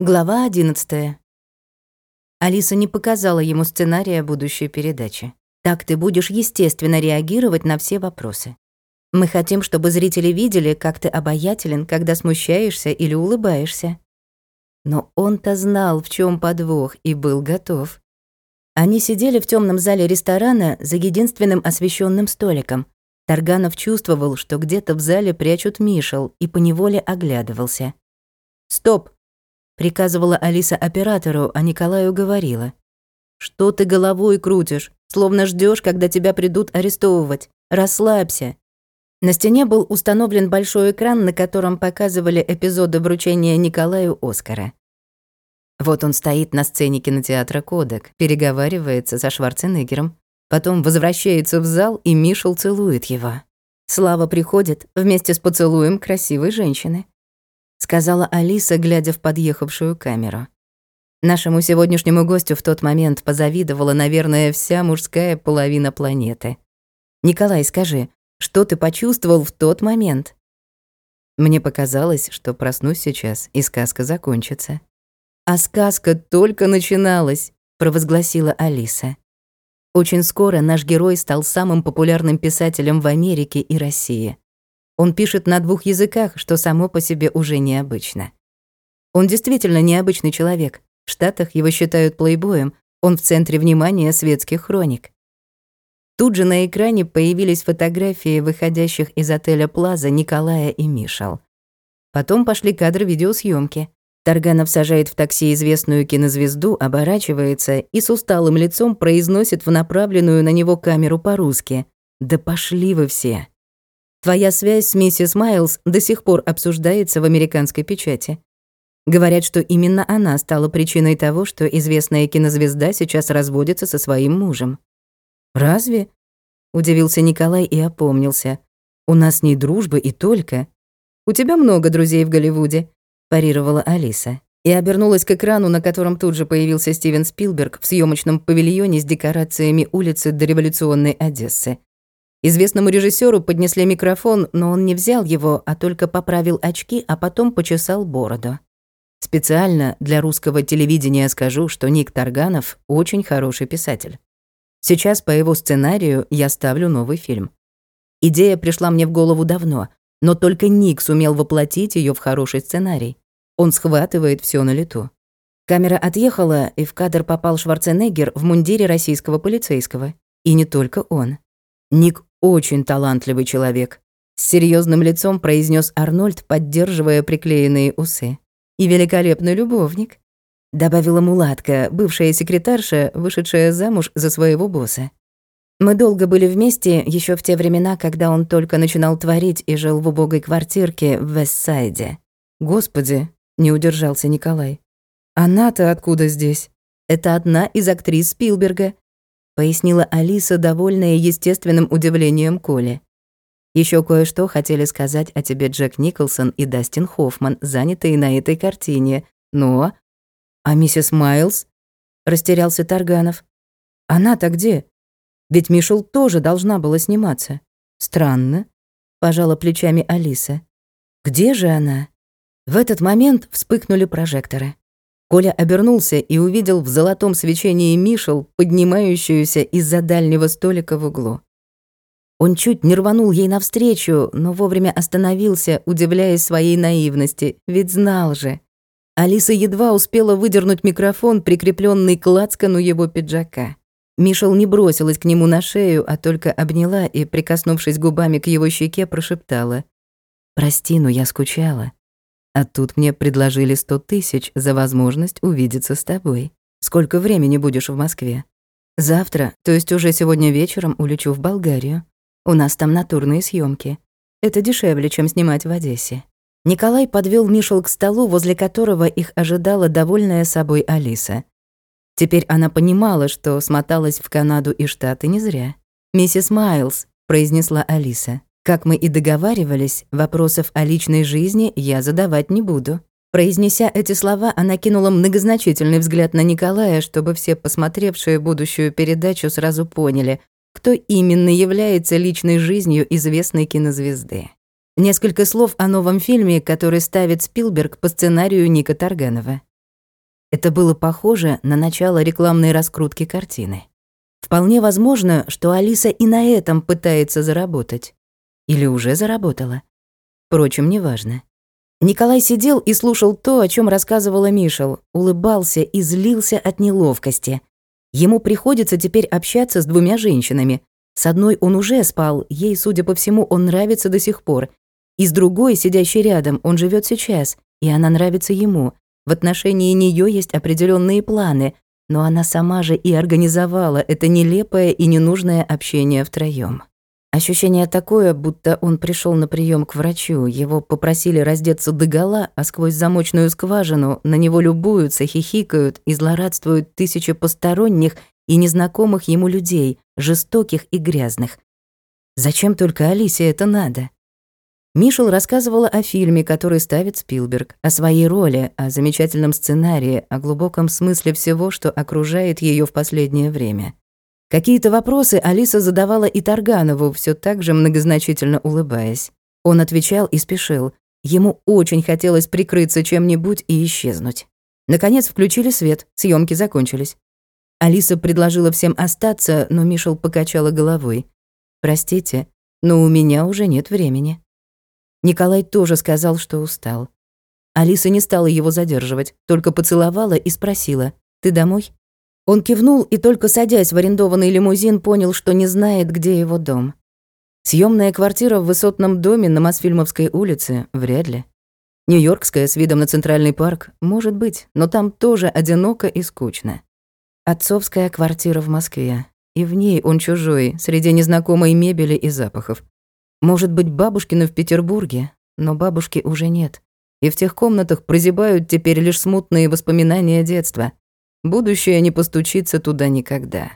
Глава 11. Алиса не показала ему сценария будущей передачи. Так ты будешь естественно реагировать на все вопросы. Мы хотим, чтобы зрители видели, как ты обаятелен, когда смущаешься или улыбаешься. Но он-то знал, в чем подвох, и был готов. Они сидели в темном зале ресторана за единственным освещенным столиком. Тарганов чувствовал, что где-то в зале прячут Мишел, и поневоле оглядывался. «Стоп!» Приказывала Алиса оператору, а Николаю говорила. «Что ты головой крутишь? Словно ждешь, когда тебя придут арестовывать. Расслабься». На стене был установлен большой экран, на котором показывали эпизоды вручения Николаю Оскара. Вот он стоит на сцене кинотеатра «Кодек», переговаривается со Шварценеггером, потом возвращается в зал, и Мишел целует его. Слава приходит вместе с поцелуем красивой женщины сказала Алиса, глядя в подъехавшую камеру. Нашему сегодняшнему гостю в тот момент позавидовала, наверное, вся мужская половина планеты. Николай, скажи, что ты почувствовал в тот момент? Мне показалось, что проснусь сейчас, и сказка закончится. А сказка только начиналась, провозгласила Алиса. Очень скоро наш герой стал самым популярным писателем в Америке и России. Он пишет на двух языках, что само по себе уже необычно. Он действительно необычный человек. В Штатах его считают плейбоем, он в центре внимания светских хроник. Тут же на экране появились фотографии выходящих из отеля Плаза Николая и Мишел. Потом пошли кадры видеосъемки. Тарганов сажает в такси известную кинозвезду, оборачивается и с усталым лицом произносит в направленную на него камеру по-русски. «Да пошли вы все!» Твоя связь с миссис Майлз до сих пор обсуждается в американской печати. Говорят, что именно она стала причиной того, что известная кинозвезда сейчас разводится со своим мужем. «Разве?» — удивился Николай и опомнился. «У нас не дружба и только. У тебя много друзей в Голливуде», — парировала Алиса. И обернулась к экрану, на котором тут же появился Стивен Спилберг в съемочном павильоне с декорациями улицы дореволюционной Одессы. Известному режиссеру поднесли микрофон, но он не взял его, а только поправил очки, а потом почесал бороду. Специально для русского телевидения скажу, что Ник Тарганов очень хороший писатель. Сейчас по его сценарию я ставлю новый фильм. Идея пришла мне в голову давно, но только Ник сумел воплотить ее в хороший сценарий. Он схватывает все на лету. Камера отъехала, и в кадр попал Шварценеггер в мундире российского полицейского. И не только он. Ник очень талантливый человек», — с серьезным лицом произнес Арнольд, поддерживая приклеенные усы. «И великолепный любовник», — добавила мулатка, бывшая секретарша, вышедшая замуж за своего босса. Мы долго были вместе еще в те времена, когда он только начинал творить и жил в убогой квартирке в Вестсайде. Господи, не удержался Николай. Она-то откуда здесь? Это одна из актрис Спилберга, пояснила Алиса, довольная естественным удивлением Коли. Еще кое-что хотели сказать о тебе Джек Николсон и Дастин Хоффман, занятые на этой картине. Но... А миссис Майлз? Растерялся Тарганов. Она-то где? Ведь Мишел тоже должна была сниматься. Странно. Пожала плечами Алиса. Где же она? В этот момент вспыхнули прожекторы. Коля обернулся и увидел в золотом свечении Мишел, поднимающуюся из-за дальнего столика в углу. Он чуть не рванул ей навстречу, но вовремя остановился, удивляясь своей наивности, ведь знал же. Алиса едва успела выдернуть микрофон, прикрепленный к лацкану его пиджака. Мишел не бросилась к нему на шею, а только обняла и, прикоснувшись губами к его щеке, прошептала. «Прости, но я скучала. А тут мне предложили сто тысяч за возможность увидеться с тобой. Сколько времени будешь в Москве? Завтра, то есть уже сегодня вечером, улечу в Болгарию. У нас там натурные съемки. Это дешевле, чем снимать в Одессе. Николай подвел Мишел к столу, возле которого их ожидала довольная собой Алиса. Теперь она понимала, что смоталась в Канаду и Штаты не зря. «Миссис Майлз», — произнесла Алиса, как мы и договаривались, вопросов о личной жизни я задавать не буду. Произнеся эти слова, она кинула многозначительный взгляд на Николая, чтобы все посмотревшие будущую передачу сразу поняли, кто именно является личной жизнью известной кинозвезды. Несколько слов о новом фильме, который ставит Спилберг по сценарию Ника Тарганова. Это было похоже на начало рекламной раскрутки картины. Вполне возможно, что Алиса и на этом пытается заработать. Или уже заработала. Впрочем, неважно. Николай сидел и слушал то, о чем рассказывала Мишел, улыбался и злился от неловкости. Ему приходится теперь общаться с двумя женщинами. С одной он уже спал, ей, судя по всему, он нравится до сих пор. И с другой, сидящей рядом, он живет сейчас, и она нравится ему. В отношении нее есть определенные планы, но она сама же и организовала это нелепое и ненужное общение втроем. Ощущение такое, будто он пришел на прием к врачу, его попросили раздеться догола, а сквозь замочную скважину на него любуются, хихикают и злорадствуют тысячи посторонних и незнакомых ему людей, жестоких и грязных. Зачем только Алисе это надо? Мишел рассказывала о фильме, который ставит Спилберг, о своей роли, о замечательном сценарии, о глубоком смысле всего, что окружает ее в последнее время. Какие-то вопросы Алиса задавала и Тарганову, все так же многозначительно улыбаясь. Он отвечал и спешил. Ему очень хотелось прикрыться чем-нибудь и исчезнуть. Наконец включили свет, съемки закончились. Алиса предложила всем остаться, но Мишел покачала головой. «Простите, но у меня уже нет времени». Николай тоже сказал, что устал. Алиса не стала его задерживать, только поцеловала и спросила, «Ты домой?» Он кивнул и только садясь в арендованный лимузин, понял, что не знает, где его дом. Съемная квартира в высотном доме на Мосфильмовской улице вряд ли. Нью-Йоркская с видом на Центральный парк, может быть, но там тоже одиноко и скучно. Отцовская квартира в Москве. И в ней он чужой, среди незнакомой мебели и запахов. Может быть, бабушкина в Петербурге, но бабушки уже нет. И в тех комнатах прозябают теперь лишь смутные воспоминания детства. Будущее не постучится туда никогда.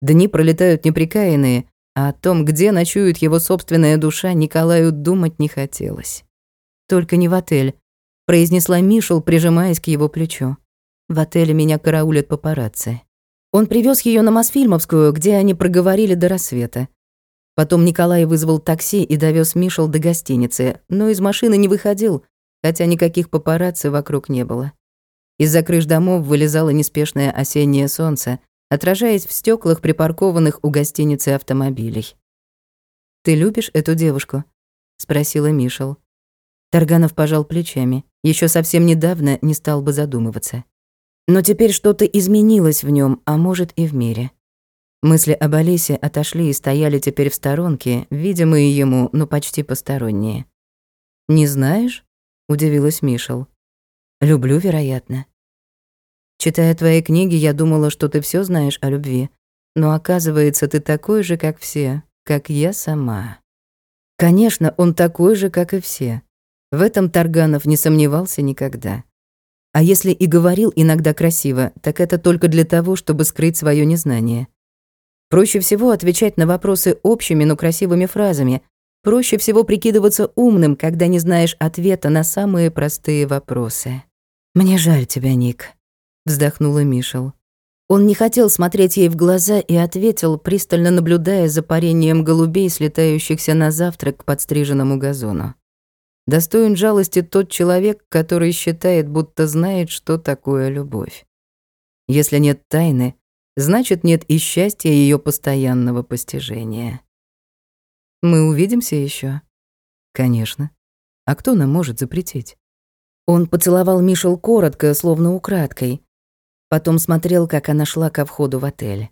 Дни пролетают неприкаянные, а о том, где ночует его собственная душа, Николаю думать не хотелось. «Только не в отель», — произнесла Мишел, прижимаясь к его плечу. «В отеле меня караулят папарацци». Он привез ее на Мосфильмовскую, где они проговорили до рассвета. Потом Николай вызвал такси и довез Мишел до гостиницы, но из машины не выходил, хотя никаких папарацци вокруг не было. Из-за крыш домов вылезало неспешное осеннее солнце, отражаясь в стеклах припаркованных у гостиницы автомобилей. «Ты любишь эту девушку?» — спросила Мишел. Тарганов пожал плечами. Еще совсем недавно не стал бы задумываться. Но теперь что-то изменилось в нем, а может и в мире. Мысли об Алисе отошли и стояли теперь в сторонке, видимые ему, но почти посторонние. «Не знаешь?» — удивилась Мишел. «Люблю, вероятно. Читая твои книги, я думала, что ты все знаешь о любви. Но оказывается, ты такой же, как все, как я сама». Конечно, он такой же, как и все. В этом Тарганов не сомневался никогда. А если и говорил иногда красиво, так это только для того, чтобы скрыть свое незнание. Проще всего отвечать на вопросы общими, но красивыми фразами. Проще всего прикидываться умным, когда не знаешь ответа на самые простые вопросы. «Мне жаль тебя, Ник», — вздохнула Мишел. Он не хотел смотреть ей в глаза и ответил, пристально наблюдая за парением голубей, слетающихся на завтрак к подстриженному газону. Достоин жалости тот человек, который считает, будто знает, что такое любовь. Если нет тайны, значит, нет и счастья ее постоянного постижения. Мы увидимся еще? Конечно. А кто нам может запретить? Он поцеловал Мишел коротко, словно украдкой. Потом смотрел, как она шла ко входу в отель.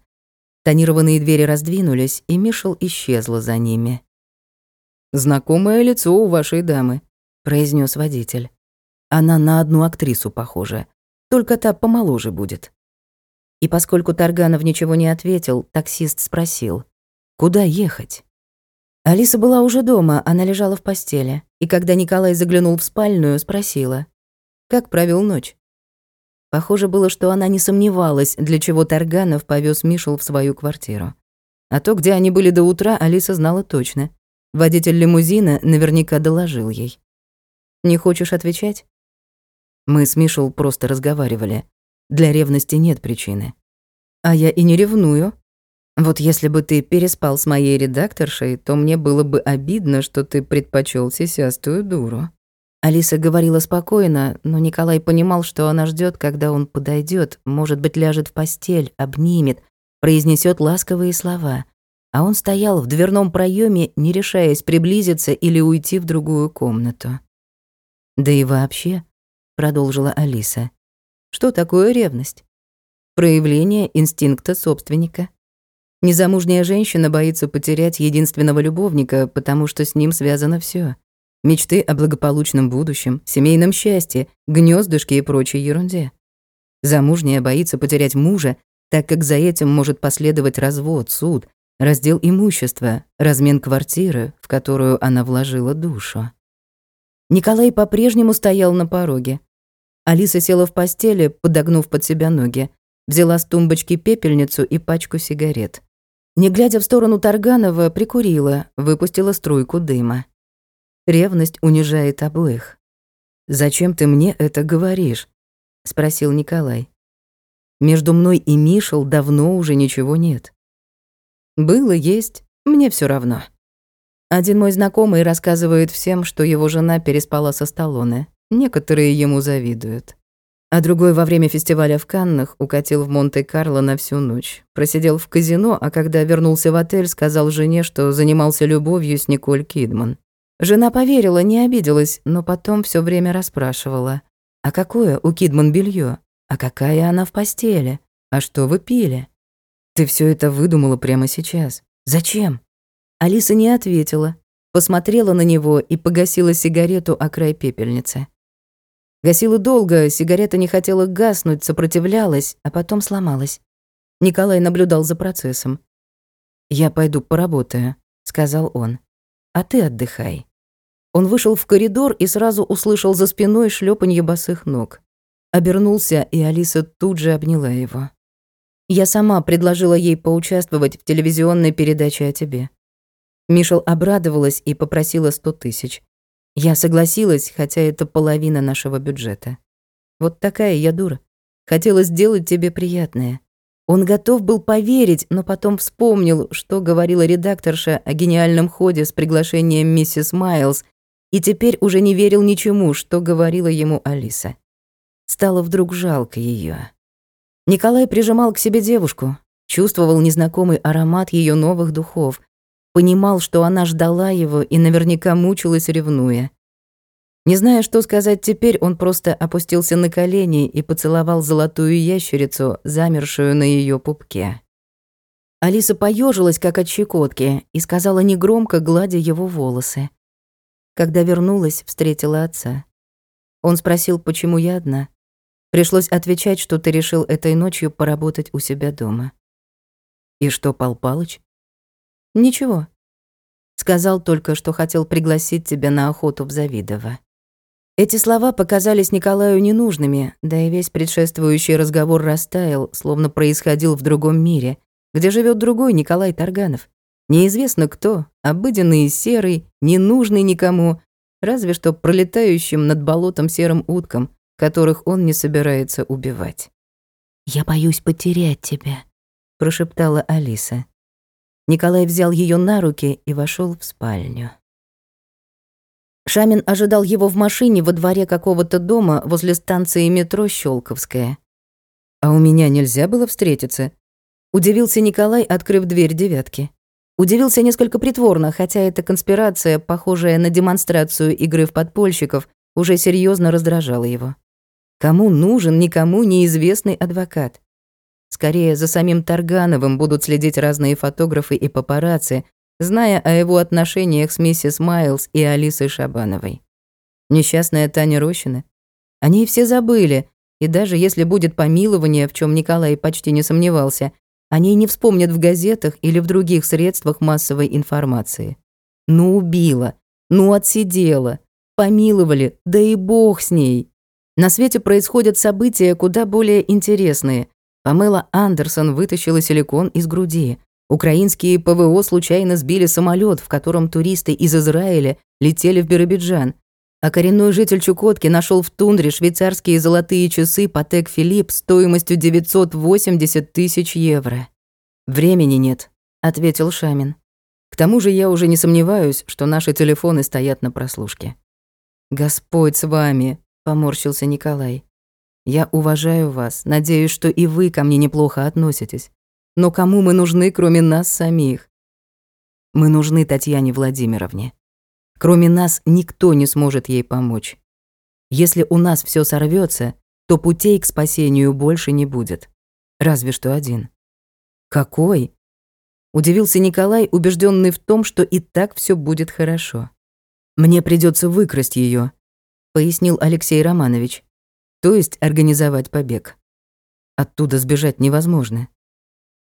Тонированные двери раздвинулись, и Мишел исчезла за ними. «Знакомое лицо у вашей дамы», — произнес водитель. «Она на одну актрису похожа, только та помоложе будет». И поскольку Тарганов ничего не ответил, таксист спросил, «Куда ехать?» Алиса была уже дома, она лежала в постели, и когда Николай заглянул в спальную, спросила, «Как провел ночь?» Похоже было, что она не сомневалась, для чего Тарганов повез Мишел в свою квартиру. А то, где они были до утра, Алиса знала точно. Водитель лимузина наверняка доложил ей. «Не хочешь отвечать?» Мы с Мишел просто разговаривали. Для ревности нет причины. А я и не ревную. Вот если бы ты переспал с моей редакторшей, то мне было бы обидно, что ты предпочел сисястую дуру. Алиса говорила спокойно, но Николай понимал, что она ждет, когда он подойдет, может быть, ляжет в постель, обнимет, произнесет ласковые слова. А он стоял в дверном проеме, не решаясь приблизиться или уйти в другую комнату. «Да и вообще», — продолжила Алиса, — «что такое ревность? Проявление инстинкта собственника. Незамужняя женщина боится потерять единственного любовника, потому что с ним связано все: Мечты о благополучном будущем, семейном счастье, гнездышке и прочей ерунде. Замужняя боится потерять мужа, так как за этим может последовать развод, суд, раздел имущества, размен квартиры, в которую она вложила душу. Николай по-прежнему стоял на пороге. Алиса села в постели, подогнув под себя ноги, взяла с тумбочки пепельницу и пачку сигарет. Не глядя в сторону Тарганова, прикурила, выпустила струйку дыма. Ревность унижает обоих. «Зачем ты мне это говоришь?» — спросил Николай. «Между мной и Мишел давно уже ничего нет. Было, есть, мне все равно». Один мой знакомый рассказывает всем, что его жена переспала со Сталлоне. Некоторые ему завидуют. А другой во время фестиваля в Каннах укатил в Монте-Карло на всю ночь. Просидел в казино, а когда вернулся в отель, сказал жене, что занимался любовью с Николь Кидман. Жена поверила, не обиделась, но потом все время расспрашивала. «А какое у Кидман белье? А какая она в постели? А что вы пили?» «Ты все это выдумала прямо сейчас. Зачем?» Алиса не ответила, посмотрела на него и погасила сигарету о край пепельницы. Гасила долго, сигарета не хотела гаснуть, сопротивлялась, а потом сломалась. Николай наблюдал за процессом. «Я пойду поработаю», — сказал он а ты отдыхай». Он вышел в коридор и сразу услышал за спиной шлепанье босых ног. Обернулся, и Алиса тут же обняла его. «Я сама предложила ей поучаствовать в телевизионной передаче о тебе». Мишел обрадовалась и попросила сто тысяч. Я согласилась, хотя это половина нашего бюджета. Вот такая я дура. Хотела сделать тебе приятное. Он готов был поверить, но потом вспомнил, что говорила редакторша о гениальном ходе с приглашением миссис Майлз, и теперь уже не верил ничему, что говорила ему Алиса. Стало вдруг жалко ее. Николай прижимал к себе девушку, чувствовал незнакомый аромат ее новых духов, понимал, что она ждала его и наверняка мучилась, ревнуя. Не зная, что сказать теперь, он просто опустился на колени и поцеловал золотую ящерицу, замершую на ее пупке. Алиса поежилась, как от щекотки, и сказала негромко, гладя его волосы. Когда вернулась, встретила отца. Он спросил, почему я одна. Пришлось отвечать, что ты решил этой ночью поработать у себя дома. И что, Пал Палыч? Ничего. Сказал только, что хотел пригласить тебя на охоту в Завидово. Эти слова показались Николаю ненужными, да и весь предшествующий разговор растаял, словно происходил в другом мире, где живет другой Николай Тарганов. Неизвестно кто, обыденный и серый, ненужный никому, разве что пролетающим над болотом серым уткам, которых он не собирается убивать. «Я боюсь потерять тебя», — прошептала Алиса. Николай взял ее на руки и вошел в спальню. Шамин ожидал его в машине во дворе какого-то дома возле станции метро Щелковская. «А у меня нельзя было встретиться?» Удивился Николай, открыв дверь девятки. Удивился несколько притворно, хотя эта конспирация, похожая на демонстрацию игры в подпольщиков, уже серьезно раздражала его. Кому нужен никому неизвестный адвокат? Скорее, за самим Таргановым будут следить разные фотографы и папарацци, зная о его отношениях с миссис Майлз и Алисой Шабановой. Несчастная Таня Рощина. О ней все забыли, и даже если будет помилование, в чем Николай почти не сомневался, о ней не вспомнят в газетах или в других средствах массовой информации. Ну убила, ну отсидела, помиловали, да и бог с ней. На свете происходят события куда более интересные. Памела Андерсон вытащила силикон из груди, Украинские ПВО случайно сбили самолет, в котором туристы из Израиля летели в Биробиджан. А коренной житель Чукотки нашел в тундре швейцарские золотые часы Патек Филипп стоимостью 980 тысяч евро. «Времени нет», — ответил Шамин. «К тому же я уже не сомневаюсь, что наши телефоны стоят на прослушке». «Господь с вами», — поморщился Николай. «Я уважаю вас, надеюсь, что и вы ко мне неплохо относитесь. Но кому мы нужны, кроме нас самих? Мы нужны Татьяне Владимировне. Кроме нас никто не сможет ей помочь. Если у нас все сорвется, то путей к спасению больше не будет. Разве что один. Какой? Удивился Николай, убежденный в том, что и так все будет хорошо. Мне придется выкрасть ее, пояснил Алексей Романович. То есть организовать побег. Оттуда сбежать невозможно.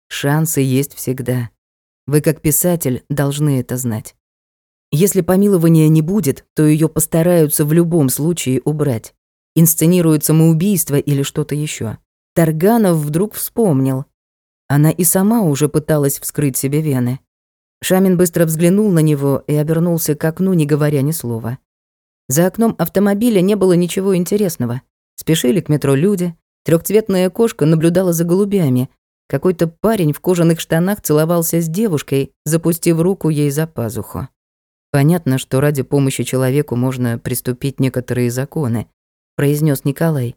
Шансы есть всегда. Вы как писатель должны это знать. Если помилования не будет, то ее постараются в любом случае убрать. Инсценируют самоубийство или что-то еще. Тарганов вдруг вспомнил. Она и сама уже пыталась вскрыть себе вены. Шамин быстро взглянул на него и обернулся к окну, не говоря ни слова. За окном автомобиля не было ничего интересного. Спешили к метро люди. Трехцветная кошка наблюдала за голубями, какой-то парень в кожаных штанах целовался с девушкой, запустив руку ей за пазуху. Понятно, что ради помощи человеку можно приступить некоторые законы, произнес Николай.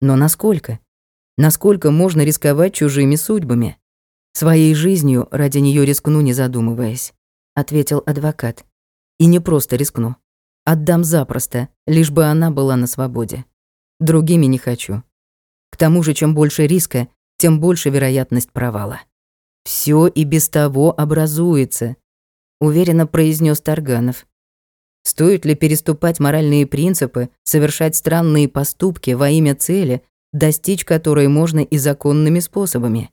Но насколько? Насколько можно рисковать чужими судьбами? Своей жизнью ради нее рискну, не задумываясь, ответил адвокат. И не просто рискну. Отдам запросто, лишь бы она была на свободе. Другими не хочу. К тому же, чем больше риска, тем больше вероятность провала. Все и без того образуется, уверенно произнес Тарганов. Стоит ли переступать моральные принципы, совершать странные поступки во имя цели, достичь которой можно и законными способами?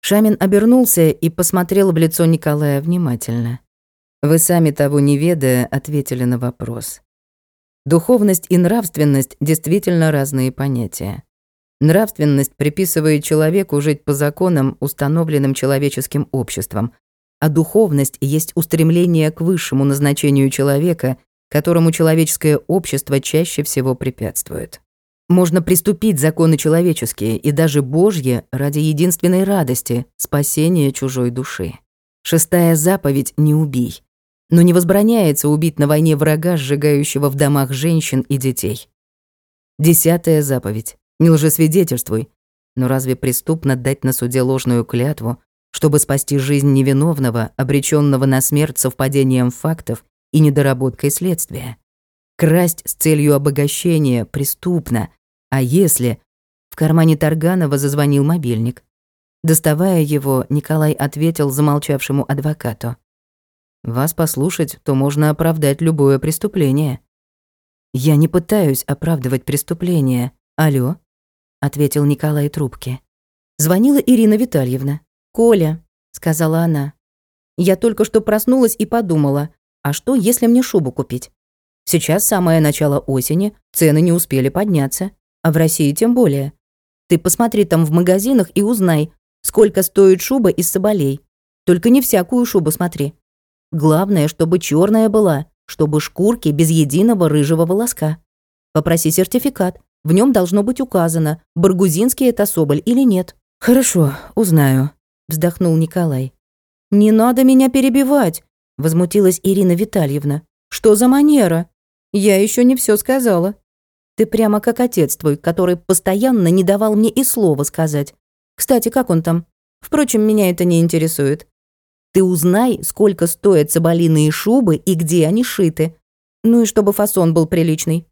Шамин обернулся и посмотрел в лицо Николая внимательно. Вы сами того не ведая ответили на вопрос. Духовность и нравственность действительно разные понятия. Нравственность приписывает человеку жить по законам, установленным человеческим обществом, а духовность есть устремление к высшему назначению человека, которому человеческое общество чаще всего препятствует. Можно приступить законы человеческие и даже Божьи ради единственной радости – спасения чужой души. Шестая заповедь – не убий. Но не возбраняется убить на войне врага, сжигающего в домах женщин и детей. Десятая заповедь не лжесвидетельствуй. Но разве преступно дать на суде ложную клятву, чтобы спасти жизнь невиновного, обреченного на смерть совпадением фактов и недоработкой следствия? Красть с целью обогащения преступно. А если... В кармане Тарганова зазвонил мобильник. Доставая его, Николай ответил замолчавшему адвокату. «Вас послушать, то можно оправдать любое преступление». «Я не пытаюсь оправдывать преступление. Алло?» ответил Николай трубке. Звонила Ирина Витальевна. «Коля», — сказала она. «Я только что проснулась и подумала, а что, если мне шубу купить? Сейчас самое начало осени, цены не успели подняться, а в России тем более. Ты посмотри там в магазинах и узнай, сколько стоит шуба из соболей. Только не всякую шубу смотри. Главное, чтобы черная была, чтобы шкурки без единого рыжего волоска. Попроси сертификат, в нем должно быть указано, Баргузинский это Соболь или нет. «Хорошо, узнаю», — вздохнул Николай. «Не надо меня перебивать», — возмутилась Ирина Витальевна. «Что за манера? Я еще не все сказала. Ты прямо как отец твой, который постоянно не давал мне и слова сказать. Кстати, как он там? Впрочем, меня это не интересует. Ты узнай, сколько стоят соболиные шубы и где они шиты. Ну и чтобы фасон был приличный.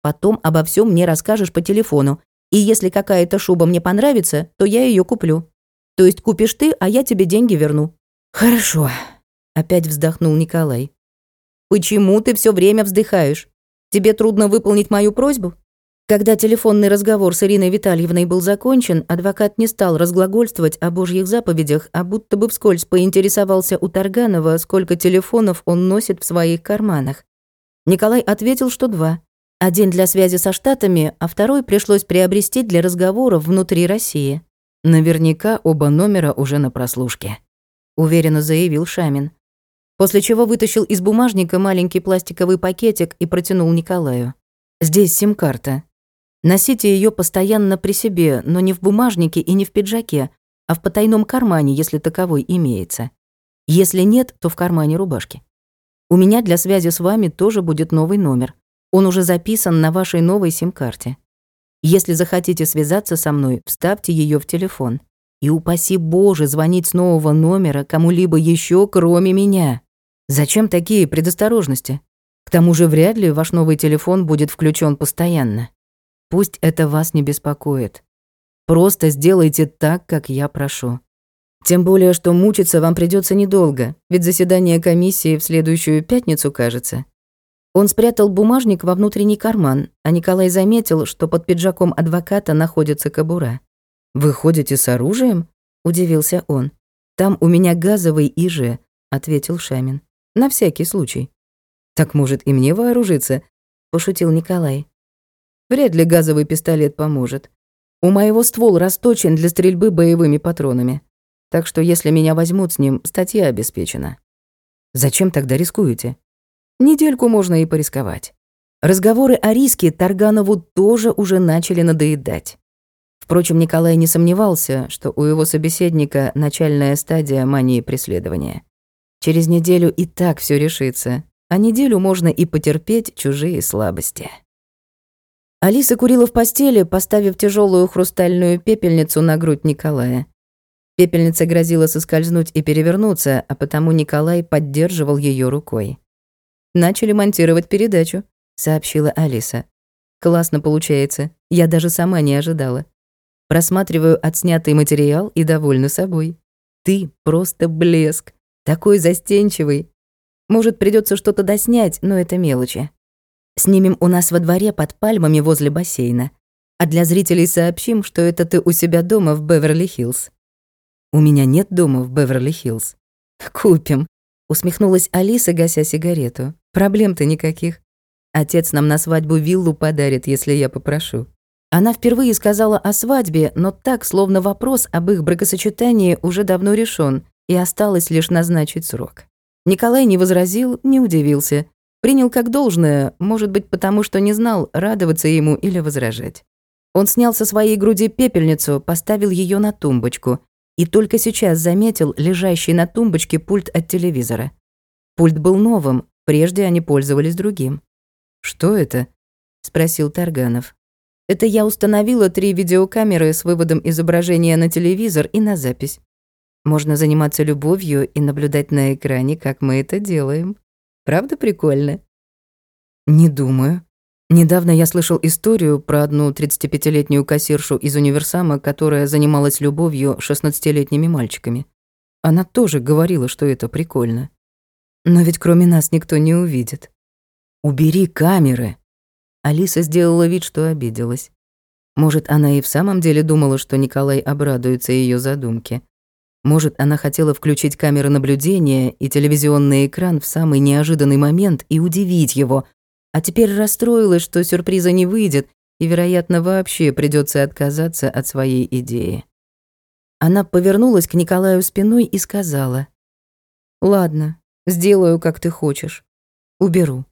Потом обо всем мне расскажешь по телефону. И если какая-то шуба мне понравится, то я ее куплю. То есть купишь ты, а я тебе деньги верну». «Хорошо», — опять вздохнул Николай. «Почему ты все время вздыхаешь? Тебе трудно выполнить мою просьбу?» Когда телефонный разговор с Ириной Витальевной был закончен, адвокат не стал разглагольствовать о божьих заповедях, а будто бы вскользь поинтересовался у Тарганова, сколько телефонов он носит в своих карманах. Николай ответил, что два. Один для связи со Штатами, а второй пришлось приобрести для разговоров внутри России. Наверняка оба номера уже на прослушке, уверенно заявил Шамин. После чего вытащил из бумажника маленький пластиковый пакетик и протянул Николаю. Здесь сим-карта. Носите ее постоянно при себе, но не в бумажнике и не в пиджаке, а в потайном кармане, если таковой имеется. Если нет, то в кармане рубашки. У меня для связи с вами тоже будет новый номер. Он уже записан на вашей новой сим-карте. Если захотите связаться со мной, вставьте ее в телефон. И упаси Боже звонить с нового номера кому-либо еще, кроме меня. Зачем такие предосторожности? К тому же вряд ли ваш новый телефон будет включен постоянно. Пусть это вас не беспокоит. Просто сделайте так, как я прошу. Тем более, что мучиться вам придется недолго, ведь заседание комиссии в следующую пятницу, кажется. Он спрятал бумажник во внутренний карман, а Николай заметил, что под пиджаком адвоката находится кобура. «Вы ходите с оружием?» – удивился он. «Там у меня газовый ИЖ», – ответил Шамин. «На всякий случай». «Так, может, и мне вооружиться?» – пошутил Николай. «Вряд ли газовый пистолет поможет. У моего ствол расточен для стрельбы боевыми патронами. Так что если меня возьмут с ним, статья обеспечена. Зачем тогда рискуете? Недельку можно и порисковать. Разговоры о риске Тарганову тоже уже начали надоедать. Впрочем, Николай не сомневался, что у его собеседника начальная стадия мании преследования. Через неделю и так все решится, а неделю можно и потерпеть чужие слабости. Алиса курила в постели, поставив тяжелую хрустальную пепельницу на грудь Николая. Пепельница грозила соскользнуть и перевернуться, а потому Николай поддерживал ее рукой. «Начали монтировать передачу», — сообщила Алиса. «Классно получается. Я даже сама не ожидала. Просматриваю отснятый материал и довольна собой. Ты просто блеск. Такой застенчивый. Может, придется что-то доснять, но это мелочи. Снимем у нас во дворе под пальмами возле бассейна. А для зрителей сообщим, что это ты у себя дома в Беверли-Хиллз. У меня нет дома в Беверли-Хиллз. Купим. Усмехнулась Алиса, гася сигарету. Проблем-то никаких. Отец нам на свадьбу виллу подарит, если я попрошу. Она впервые сказала о свадьбе, но так, словно вопрос об их бракосочетании уже давно решен, и осталось лишь назначить срок. Николай не возразил, не удивился. Принял как должное, может быть, потому что не знал, радоваться ему или возражать. Он снял со своей груди пепельницу, поставил ее на тумбочку и только сейчас заметил лежащий на тумбочке пульт от телевизора. Пульт был новым, прежде они пользовались другим. «Что это?» — спросил Тарганов. Это я установила три видеокамеры с выводом изображения на телевизор и на запись. Можно заниматься любовью и наблюдать на экране, как мы это делаем. Правда прикольно? Не думаю. Недавно я слышал историю про одну 35-летнюю кассиршу из универсама, которая занималась любовью 16-летними мальчиками. Она тоже говорила, что это прикольно. Но ведь кроме нас никто не увидит. Убери камеры, Алиса сделала вид, что обиделась. Может, она и в самом деле думала, что Николай обрадуется ее задумке. Может, она хотела включить камеры наблюдения и телевизионный экран в самый неожиданный момент и удивить его, а теперь расстроилась, что сюрприза не выйдет и, вероятно, вообще придется отказаться от своей идеи. Она повернулась к Николаю спиной и сказала, «Ладно, сделаю, как ты хочешь. Уберу».